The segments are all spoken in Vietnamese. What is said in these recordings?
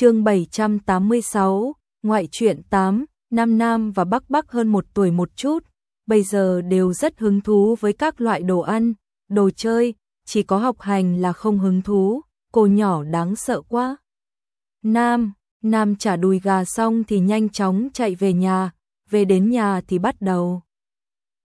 chương 786, ngoại truyện 8, Nam Nam và Bắc Bắc hơn một tuổi một chút, bây giờ đều rất hứng thú với các loại đồ ăn, đồ chơi, chỉ có học hành là không hứng thú, cô nhỏ đáng sợ quá. Nam, Nam trả đùi gà xong thì nhanh chóng chạy về nhà, về đến nhà thì bắt đầu.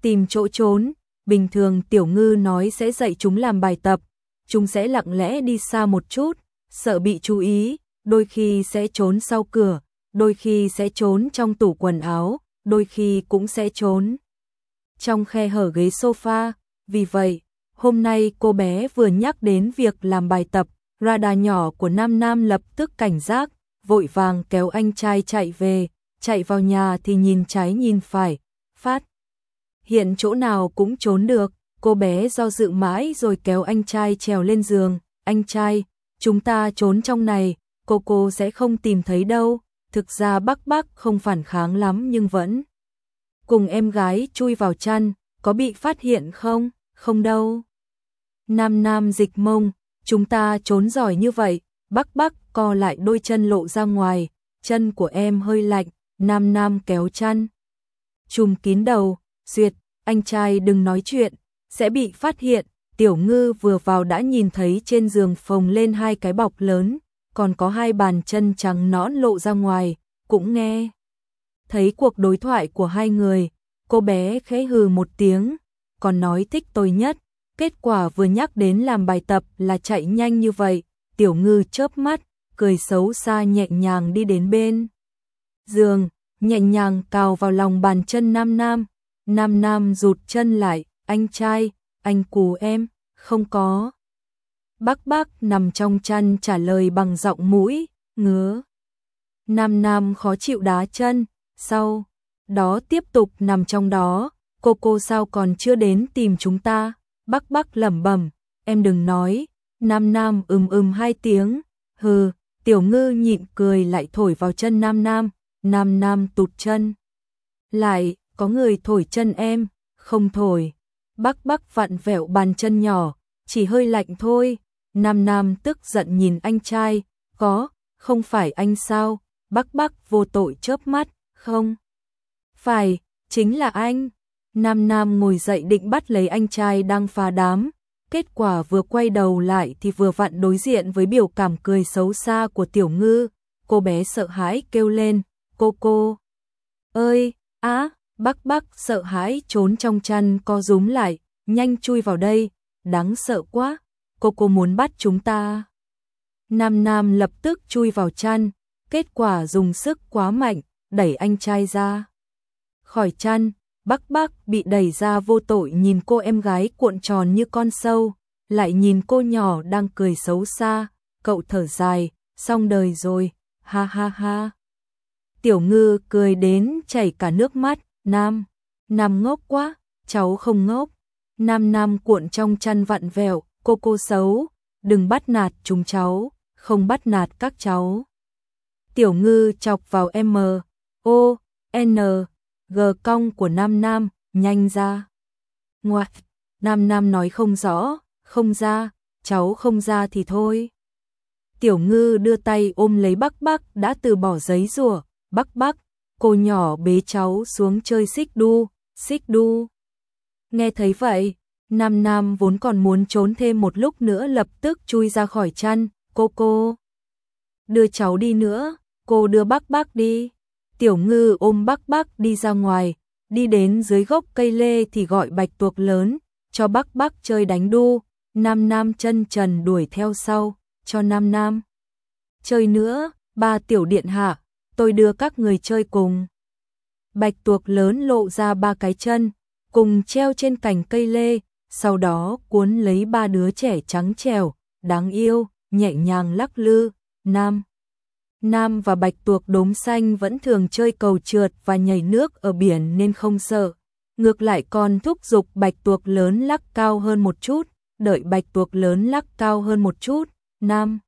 Tìm chỗ trốn, bình thường Tiểu Ngư nói sẽ dạy chúng làm bài tập, chúng sẽ lặng lẽ đi xa một chút, sợ bị chú ý, đôi khi sẽ trốn sau cửa, đôi khi sẽ trốn trong tủ quần áo, đôi khi cũng sẽ trốn trong khe hở ghế sofa, vì vậy, hôm nay cô bé vừa nhắc đến việc làm bài tập, radar nhỏ của Nam Nam lập tức cảnh giác, vội vàng kéo anh trai chạy về, chạy vào nhà thì nhìn trái nhìn phải, phát. Hiện chỗ nào cũng trốn được, cô bé do dự mãi rồi kéo anh trai trèo lên giường, anh trai, chúng ta trốn trong này, cô cô sẽ không tìm thấy đâu, thực ra bác bác không phản kháng lắm nhưng vẫn. Cùng em gái chui vào chăn, có bị phát hiện không? Không đâu. Nam Nam dịch mông, chúng ta trốn giỏi như vậy, Bác bác co lại đôi chân lộ ra ngoài, chân của em hơi lạnh, Nam Nam kéo chăn. Chùm kín đầu, duyệt, anh trai đừng nói chuyện, sẽ bị phát hiện, tiểu ngư vừa vào đã nhìn thấy trên giường phồng lên hai cái bọc lớn, còn có hai bàn chân trắng nõn lộ ra ngoài, cũng nghe. Thấy cuộc đối thoại của hai người, cô bé khẽ hừ một tiếng, còn nói thích tôi nhất, kết quả vừa nhắc đến làm bài tập là chạy nhanh như vậy, tiểu ngư chớp mắt, cười xấu xa nhẹ nhàng đi đến bên. Giường, nhẹ nhàng cào vào lòng bàn chân Nam Nam, Nam Nam rụt chân lại, anh trai, anh cù em, không có. Bác bác nằm trong chăn trả lời bằng giọng mũi, ngứa. Nam Nam khó chịu đá chân, sau đó tiếp tục nằm trong đó, cô cô sao còn chưa đến tìm chúng ta, bác bác lẩm bẩm, em đừng nói, Nam Nam ừm ừm hai tiếng, hừ, tiểu ngư nhịn cười lại thổi vào chân Nam Nam, Nam Nam tụt chân. Lại, có người thổi chân em, không thổi, bác bác vặn vẹo bàn chân nhỏ, chỉ hơi lạnh thôi, Nam Nam tức giận nhìn anh trai, có, không phải anh sao, bác bác vô tội chớp mắt, không. Phải, chính là anh. Nam Nam ngồi dậy định bắt lấy anh trai đang phá đám, kết quả vừa quay đầu lại thì vừa vặn đối diện với biểu cảm cười xấu xa của tiểu ngư, cô bé sợ hãi kêu lên, cô cô. Ơi, á, bác bác sợ hãi trốn trong chăn co rúm lại, nhanh chui vào đây, đáng sợ quá, cô cô muốn bắt chúng ta. Nam Nam lập tức chui vào chăn, kết quả dùng sức quá mạnh, đẩy anh trai ra. Khỏi chăn, Bắc Bắc bị đẩy ra vô tội nhìn cô em gái cuộn tròn như con sâu, lại nhìn cô nhỏ đang cười xấu xa, cậu thở dài, xong đời rồi, ha ha ha. Tiểu ngư cười đến chảy cả nước mắt, Nam, Nam ngốc quá, cháu không ngốc. Nam Nam cuộn trong chăn vặn vẹo, cô cô xấu, đừng bắt nạt chúng cháu, không bắt nạt các cháu. Tiểu ngư chọc vào M, O, N, G cong của Nam Nam, nhanh ra. Ngoại, Nam Nam nói không rõ, không ra, cháu không ra thì thôi. Tiểu ngư đưa tay ôm lấy bác bác đã từ bỏ giấy rùa, bác bác, cô nhỏ bế cháu xuống chơi xích đu, xích đu. Nghe thấy vậy, Nam Nam vốn còn muốn trốn thêm một lúc nữa lập tức chui ra khỏi chăn, cô cô. Đưa cháu đi nữa, cô đưa bác bác đi. Tiểu ngư ôm bác bác đi ra ngoài, đi đến dưới gốc cây lê thì gọi bạch tuộc lớn, cho bác bác chơi đánh đu, Nam Nam chân trần đuổi theo sau, cho Nam Nam. Chơi nữa, ba tiểu điện hạ, tôi đưa các người chơi cùng. Bạch tuộc lớn lộ ra ba cái chân, cùng treo trên cành cây lê, sau đó cuốn lấy ba đứa trẻ trắng trèo, đáng yêu, nhẹ nhàng lắc lư, Nam. Nam và Bạch Tuộc đốm xanh vẫn thường chơi cầu trượt và nhảy nước ở biển nên không sợ. Ngược lại còn thúc giục Bạch Tuộc lớn lắc cao hơn một chút, đợi Bạch Tuộc lớn lắc cao hơn một chút. Nam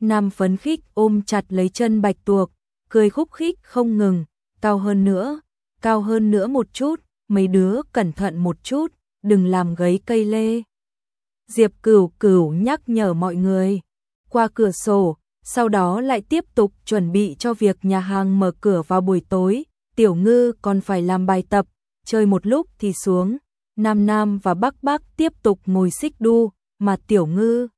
Nam phấn khích ôm chặt lấy chân Bạch Tuộc, cười khúc khích không ngừng, cao hơn nữa, cao hơn nữa một chút, mấy đứa cẩn thận một chút, đừng làm gấy cây lê. Diệp Cửu Cửu nhắc nhở mọi người. Qua cửa sổ, sau đó lại tiếp tục chuẩn bị cho việc nhà hàng mở cửa vào buổi tối, Tiểu Ngư còn phải làm bài tập, chơi một lúc thì xuống. Nam Nam và Bắc Bắc tiếp tục ngồi xích đu, mà Tiểu Ngư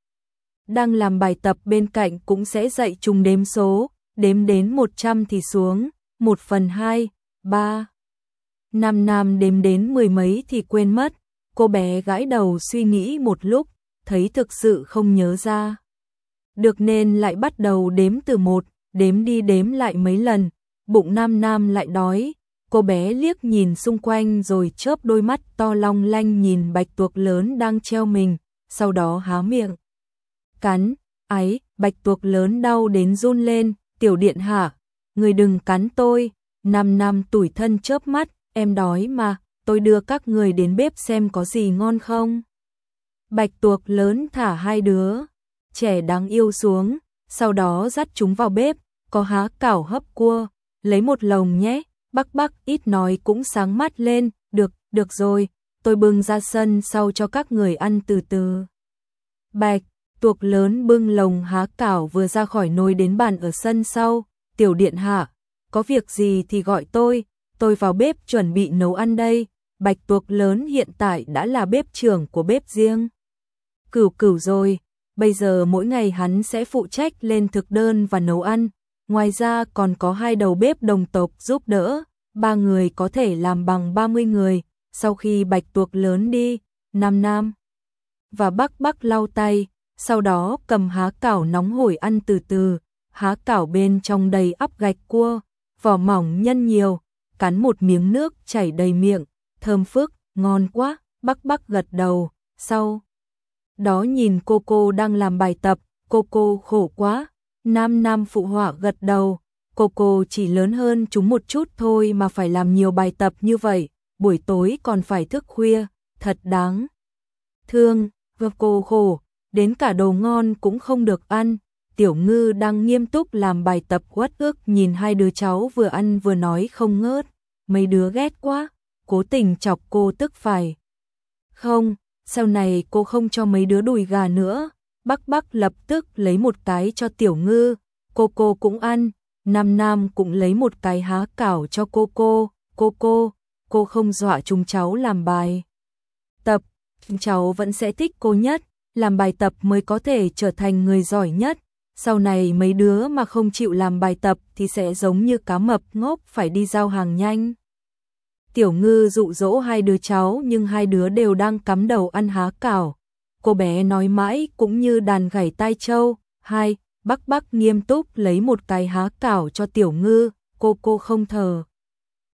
đang làm bài tập bên cạnh cũng sẽ dạy chung đếm số, đếm đến 100 thì xuống, 1 phần 2, 3. Nam Nam đếm đến mười mấy thì quên mất, cô bé gãi đầu suy nghĩ một lúc, thấy thực sự không nhớ ra. Được nên lại bắt đầu đếm từ một, đếm đi đếm lại mấy lần, bụng Nam Nam lại đói, cô bé liếc nhìn xung quanh rồi chớp đôi mắt to long lanh nhìn bạch tuộc lớn đang treo mình, sau đó há miệng. Cắn, ấy, bạch tuộc lớn đau đến run lên, tiểu điện hạ, người đừng cắn tôi, năm năm tủi thân chớp mắt, em đói mà, tôi đưa các người đến bếp xem có gì ngon không. Bạch tuộc lớn thả hai đứa, trẻ đáng yêu xuống, sau đó dắt chúng vào bếp, có há cảo hấp cua, lấy một lồng nhé, bắc bắc ít nói cũng sáng mắt lên, được, được rồi, tôi bưng ra sân sau cho các người ăn từ từ. Bạch, tuộc lớn bưng lồng há cảo vừa ra khỏi nồi đến bàn ở sân sau, tiểu điện hạ, có việc gì thì gọi tôi, tôi vào bếp chuẩn bị nấu ăn đây, bạch tuộc lớn hiện tại đã là bếp trưởng của bếp riêng. Cửu cửu rồi, bây giờ mỗi ngày hắn sẽ phụ trách lên thực đơn và nấu ăn, ngoài ra còn có hai đầu bếp đồng tộc giúp đỡ, ba người có thể làm bằng 30 người, sau khi bạch tuộc lớn đi, Nam Nam và Bắc Bắc lau tay, sau đó cầm há cảo nóng hổi ăn từ từ, há cảo bên trong đầy ắp gạch cua, vỏ mỏng nhân nhiều, cắn một miếng nước chảy đầy miệng, thơm phức, ngon quá, Bắc Bắc gật đầu, sau đó nhìn cô cô đang làm bài tập, cô cô khổ quá, Nam Nam phụ họa gật đầu, cô cô chỉ lớn hơn chúng một chút thôi mà phải làm nhiều bài tập như vậy, buổi tối còn phải thức khuya, thật đáng. Thương, và cô khổ, đến cả đồ ngon cũng không được ăn. Tiểu ngư đang nghiêm túc làm bài tập quất ước. nhìn hai đứa cháu vừa ăn vừa nói không ngớt. Mấy đứa ghét quá, cố tình chọc cô tức phải. Không, sau này cô không cho mấy đứa đùi gà nữa. Bắc Bắc lập tức lấy một cái cho tiểu ngư, cô cô cũng ăn. Nam Nam cũng lấy một cái há cảo cho cô cô, cô cô, cô không dọa chúng cháu làm bài. Tập, chúng cháu vẫn sẽ thích cô nhất, làm bài tập mới có thể trở thành người giỏi nhất. Sau này mấy đứa mà không chịu làm bài tập thì sẽ giống như cá mập ngốc phải đi giao hàng nhanh. Tiểu ngư dụ dỗ hai đứa cháu nhưng hai đứa đều đang cắm đầu ăn há cảo. Cô bé nói mãi cũng như đàn gảy tai trâu. Hai, bắc bắc nghiêm túc lấy một cái há cảo cho tiểu ngư, cô cô không thờ.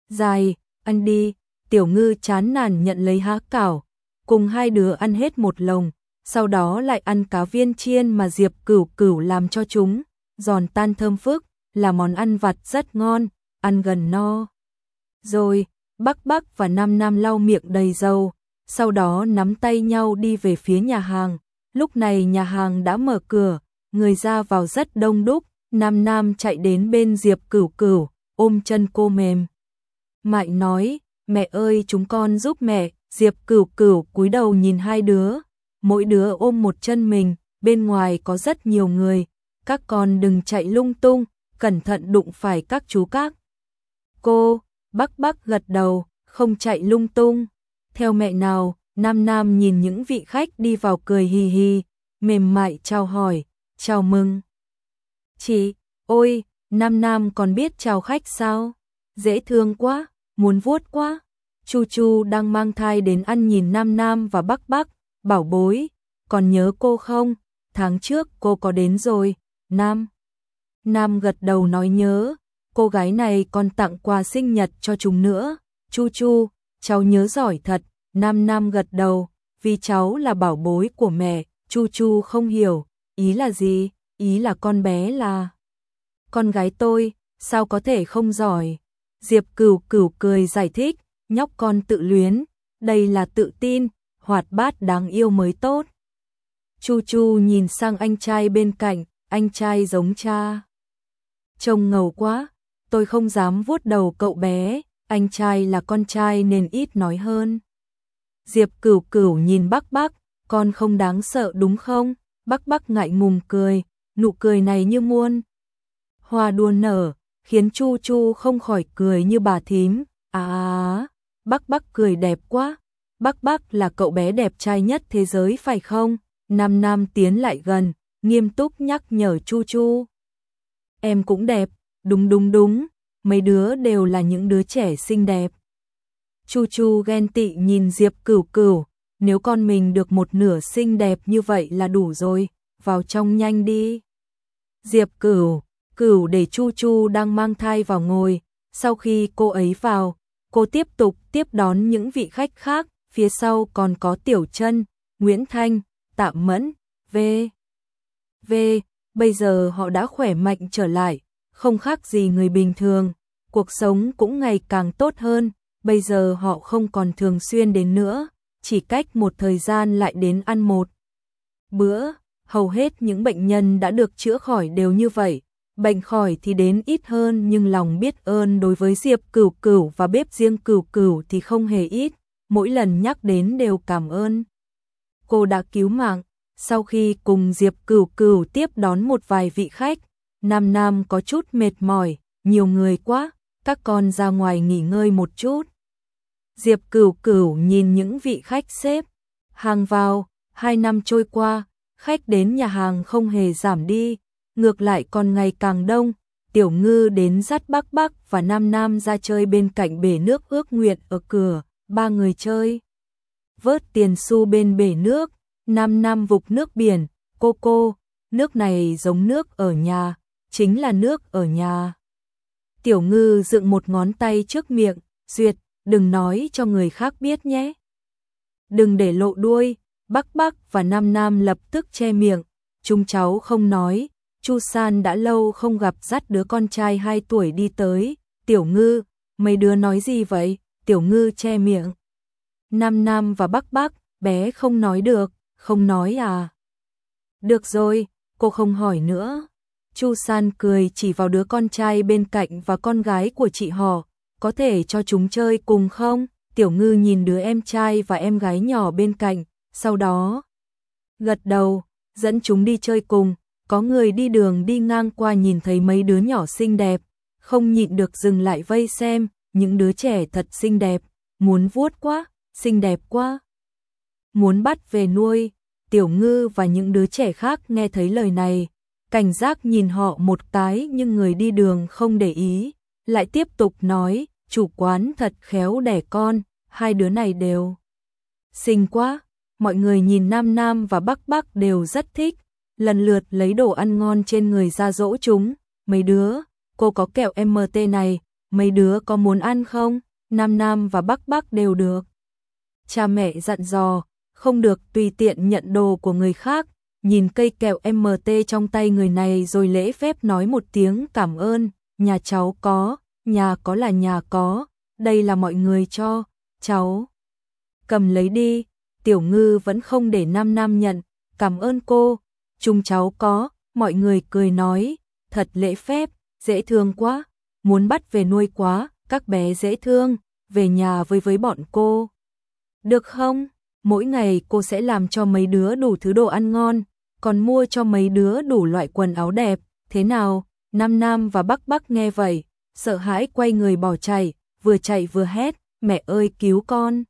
Dài, ăn đi, tiểu ngư chán nản nhận lấy há cảo, cùng hai đứa ăn hết một lồng, sau đó lại ăn cá viên chiên mà Diệp Cửu Cửu làm cho chúng, giòn tan thơm phức, là món ăn vặt rất ngon, ăn gần no. Rồi, Bắc Bắc và Nam Nam lau miệng đầy dầu, sau đó nắm tay nhau đi về phía nhà hàng. Lúc này nhà hàng đã mở cửa, người ra vào rất đông đúc, Nam Nam chạy đến bên Diệp Cửu Cửu, ôm chân cô mềm. Mại nói, mẹ ơi chúng con giúp mẹ, Diệp Cửu Cửu cúi đầu nhìn hai đứa, mỗi đứa ôm một chân mình, bên ngoài có rất nhiều người, các con đừng chạy lung tung, cẩn thận đụng phải các chú các. Cô, Bắc Bắc gật đầu, không chạy lung tung. Theo mẹ nào, Nam Nam nhìn những vị khách đi vào cười hì hì, mềm mại chào hỏi, chào mừng. Chị, ôi, Nam Nam còn biết chào khách sao? Dễ thương quá, muốn vuốt quá. Chu Chu đang mang thai đến ăn nhìn Nam Nam và Bắc Bắc, bảo bối, còn nhớ cô không? Tháng trước cô có đến rồi, Nam. Nam gật đầu nói nhớ, cô gái này còn tặng quà sinh nhật cho chúng nữa. Chu Chu, cháu nhớ giỏi thật, Nam Nam gật đầu, vì cháu là bảo bối của mẹ, Chu Chu không hiểu, ý là gì, ý là con bé là... Con gái tôi, sao có thể không giỏi? Diệp cửu cửu cười giải thích, nhóc con tự luyến, đây là tự tin, hoạt bát đáng yêu mới tốt. Chu Chu nhìn sang anh trai bên cạnh, anh trai giống cha. Trông ngầu quá, tôi không dám vuốt đầu cậu bé, anh trai là con trai nên ít nói hơn. Diệp cửu cửu nhìn bác bác, con không đáng sợ đúng không? Bác bác ngại ngùng cười, nụ cười này như muôn. Hoa đua nở, khiến Chu Chu không khỏi cười như bà thím. À, à, à Bắc Bắc cười đẹp quá. Bắc Bắc là cậu bé đẹp trai nhất thế giới phải không? Nam Nam tiến lại gần, nghiêm túc nhắc nhở Chu Chu. Em cũng đẹp, đúng đúng đúng, mấy đứa đều là những đứa trẻ xinh đẹp. Chu Chu ghen tị nhìn Diệp Cửu Cửu, nếu con mình được một nửa xinh đẹp như vậy là đủ rồi, vào trong nhanh đi. Diệp Cửu, Cửu để Chu Chu đang mang thai vào ngồi, sau khi cô ấy vào, cô tiếp tục tiếp đón những vị khách khác, phía sau còn có Tiểu Chân, Nguyễn Thanh, Tạ Mẫn, V. V. Bây giờ họ đã khỏe mạnh trở lại, không khác gì người bình thường, cuộc sống cũng ngày càng tốt hơn, bây giờ họ không còn thường xuyên đến nữa, chỉ cách một thời gian lại đến ăn một bữa. Hầu hết những bệnh nhân đã được chữa khỏi đều như vậy, bệnh khỏi thì đến ít hơn nhưng lòng biết ơn đối với Diệp Cửu Cửu và bếp riêng Cửu Cửu thì không hề ít, mỗi lần nhắc đến đều cảm ơn. Cô đã cứu mạng, sau khi cùng Diệp Cửu Cửu tiếp đón một vài vị khách, Nam Nam có chút mệt mỏi, nhiều người quá, các con ra ngoài nghỉ ngơi một chút. Diệp Cửu Cửu nhìn những vị khách xếp hàng vào, hai năm trôi qua, khách đến nhà hàng không hề giảm đi, ngược lại còn ngày càng đông. Tiểu Ngư đến dắt Bắc Bắc và Nam Nam ra chơi bên cạnh bể nước ước nguyện ở cửa, ba người chơi. Vớt tiền xu bên bể nước, Nam Nam vục nước biển, cô cô, nước này giống nước ở nhà, chính là nước ở nhà. Tiểu Ngư dựng một ngón tay trước miệng, duyệt, đừng nói cho người khác biết nhé. Đừng để lộ đuôi, Bắc Bắc và Nam Nam lập tức che miệng, chúng cháu không nói, Chu San đã lâu không gặp dắt đứa con trai 2 tuổi đi tới, Tiểu Ngư, mấy đứa nói gì vậy? Tiểu Ngư che miệng. Nam Nam và Bắc Bắc, bé không nói được, không nói à? Được rồi, cô không hỏi nữa. Chu San cười chỉ vào đứa con trai bên cạnh và con gái của chị họ, có thể cho chúng chơi cùng không? Tiểu Ngư nhìn đứa em trai và em gái nhỏ bên cạnh, sau đó gật đầu, dẫn chúng đi chơi cùng, có người đi đường đi ngang qua nhìn thấy mấy đứa nhỏ xinh đẹp, không nhịn được dừng lại vây xem, những đứa trẻ thật xinh đẹp, muốn vuốt quá, xinh đẹp quá. Muốn bắt về nuôi, tiểu ngư và những đứa trẻ khác nghe thấy lời này, cảnh giác nhìn họ một cái nhưng người đi đường không để ý, lại tiếp tục nói, chủ quán thật khéo đẻ con, hai đứa này đều xinh quá, mọi người nhìn Nam Nam và Bắc Bắc đều rất thích, lần lượt lấy đồ ăn ngon trên người ra dỗ chúng, mấy đứa, cô có kẹo MT này, mấy đứa có muốn ăn không? Nam Nam và Bắc Bắc đều được. Cha mẹ dặn dò, không được tùy tiện nhận đồ của người khác, nhìn cây kẹo MT trong tay người này rồi lễ phép nói một tiếng cảm ơn, nhà cháu có, nhà có là nhà có, đây là mọi người cho, cháu. Cầm lấy đi, tiểu ngư vẫn không để Nam Nam nhận, cảm ơn cô, chung cháu có, mọi người cười nói, thật lễ phép, dễ thương quá, muốn bắt về nuôi quá, các bé dễ thương, về nhà với với bọn cô. Được không? Mỗi ngày cô sẽ làm cho mấy đứa đủ thứ đồ ăn ngon, còn mua cho mấy đứa đủ loại quần áo đẹp, thế nào? Nam Nam và Bắc Bắc nghe vậy, sợ hãi quay người bỏ chạy, vừa chạy vừa hét, mẹ ơi cứu con.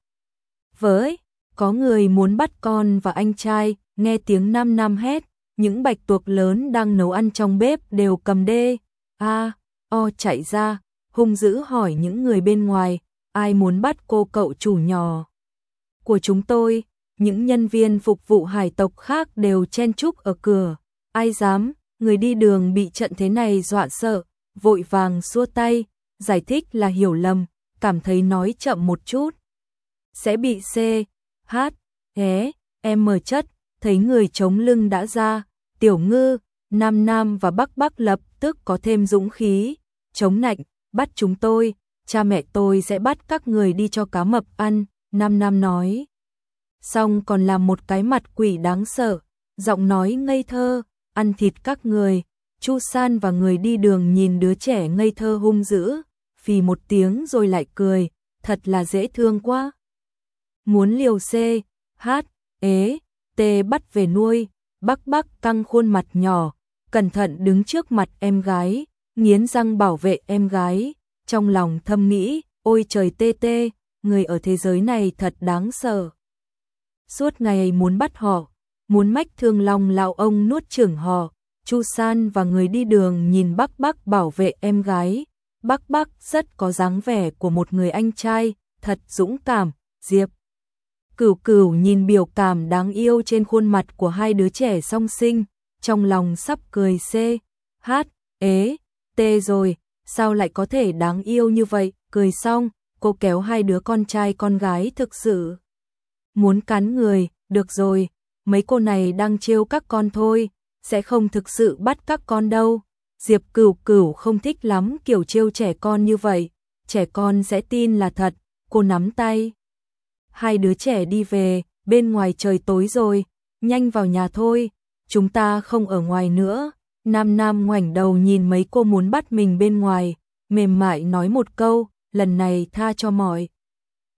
Với, có người muốn bắt con và anh trai, nghe tiếng Nam Nam hét, những bạch tuộc lớn đang nấu ăn trong bếp đều cầm đê, a, o chạy ra, hung dữ hỏi những người bên ngoài, ai muốn bắt cô cậu chủ nhỏ của chúng tôi, những nhân viên phục vụ hải tộc khác đều chen chúc ở cửa, ai dám, người đi đường bị trận thế này dọa sợ, vội vàng xua tay, giải thích là hiểu lầm, cảm thấy nói chậm một chút. Sẽ bị C, H, em mời chất, thấy người chống lưng đã ra, tiểu ngư, nam nam và bắc bắc lập tức có thêm dũng khí, chống nạnh, bắt chúng tôi, cha mẹ tôi sẽ bắt các người đi cho cá mập ăn, nam nam nói. Xong còn là một cái mặt quỷ đáng sợ, giọng nói ngây thơ, ăn thịt các người, Chu San và người đi đường nhìn đứa trẻ ngây thơ hung dữ, phì một tiếng rồi lại cười, thật là dễ thương quá. Muốn liều C, H, ế, T bắt về nuôi, bắc bắc căng khuôn mặt nhỏ, cẩn thận đứng trước mặt em gái, nghiến răng bảo vệ em gái, trong lòng thâm nghĩ, ôi trời tê tê, người ở thế giới này thật đáng sợ. Suốt ngày muốn bắt họ, muốn mách thương lòng lão ông nuốt trưởng họ, Chu San và người đi đường nhìn Bắc Bắc bảo vệ em gái, Bắc Bắc rất có dáng vẻ của một người anh trai, thật dũng cảm, Diệp. Cửu cửu nhìn biểu cảm đáng yêu trên khuôn mặt của hai đứa trẻ song sinh, trong lòng sắp cười c, hát, ế, tê rồi, sao lại có thể đáng yêu như vậy, cười xong, cô kéo hai đứa con trai con gái thực sự. Muốn cắn người, được rồi, mấy cô này đang trêu các con thôi, sẽ không thực sự bắt các con đâu. Diệp cửu cửu không thích lắm kiểu trêu trẻ con như vậy, trẻ con sẽ tin là thật, cô nắm tay. Hai đứa trẻ đi về, bên ngoài trời tối rồi, nhanh vào nhà thôi, chúng ta không ở ngoài nữa. Nam Nam ngoảnh đầu nhìn mấy cô muốn bắt mình bên ngoài, mềm mại nói một câu, lần này tha cho mọi.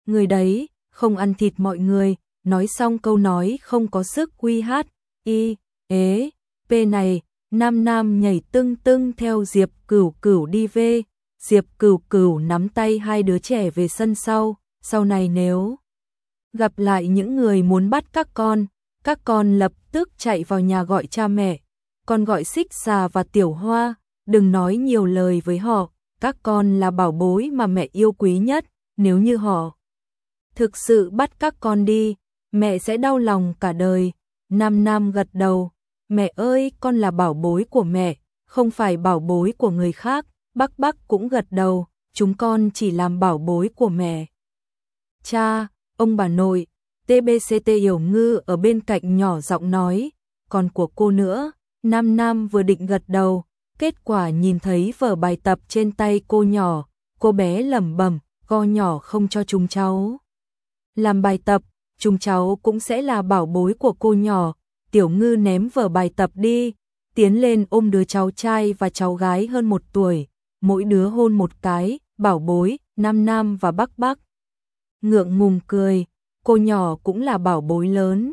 Người đấy, không ăn thịt mọi người, nói xong câu nói không có sức quy hát, y, ế, p này, Nam Nam nhảy tưng tưng theo Diệp Cửu Cửu đi về, Diệp Cửu Cửu nắm tay hai đứa trẻ về sân sau, sau này nếu gặp lại những người muốn bắt các con, các con lập tức chạy vào nhà gọi cha mẹ, con gọi xích xà và tiểu hoa, đừng nói nhiều lời với họ, các con là bảo bối mà mẹ yêu quý nhất, nếu như họ thực sự bắt các con đi, mẹ sẽ đau lòng cả đời. Nam Nam gật đầu, mẹ ơi, con là bảo bối của mẹ, không phải bảo bối của người khác. Bắc Bắc cũng gật đầu, chúng con chỉ làm bảo bối của mẹ. Cha, ông bà nội, TBCT Hiểu Ngư ở bên cạnh nhỏ giọng nói, còn của cô nữa, Nam Nam vừa định gật đầu, kết quả nhìn thấy vở bài tập trên tay cô nhỏ, cô bé lẩm bẩm, co nhỏ không cho chúng cháu. Làm bài tập, chúng cháu cũng sẽ là bảo bối của cô nhỏ, tiểu ngư ném vở bài tập đi, tiến lên ôm đứa cháu trai và cháu gái hơn một tuổi, mỗi đứa hôn một cái, bảo bối, nam nam và bắc bắc. Ngượng ngùng cười, cô nhỏ cũng là bảo bối lớn.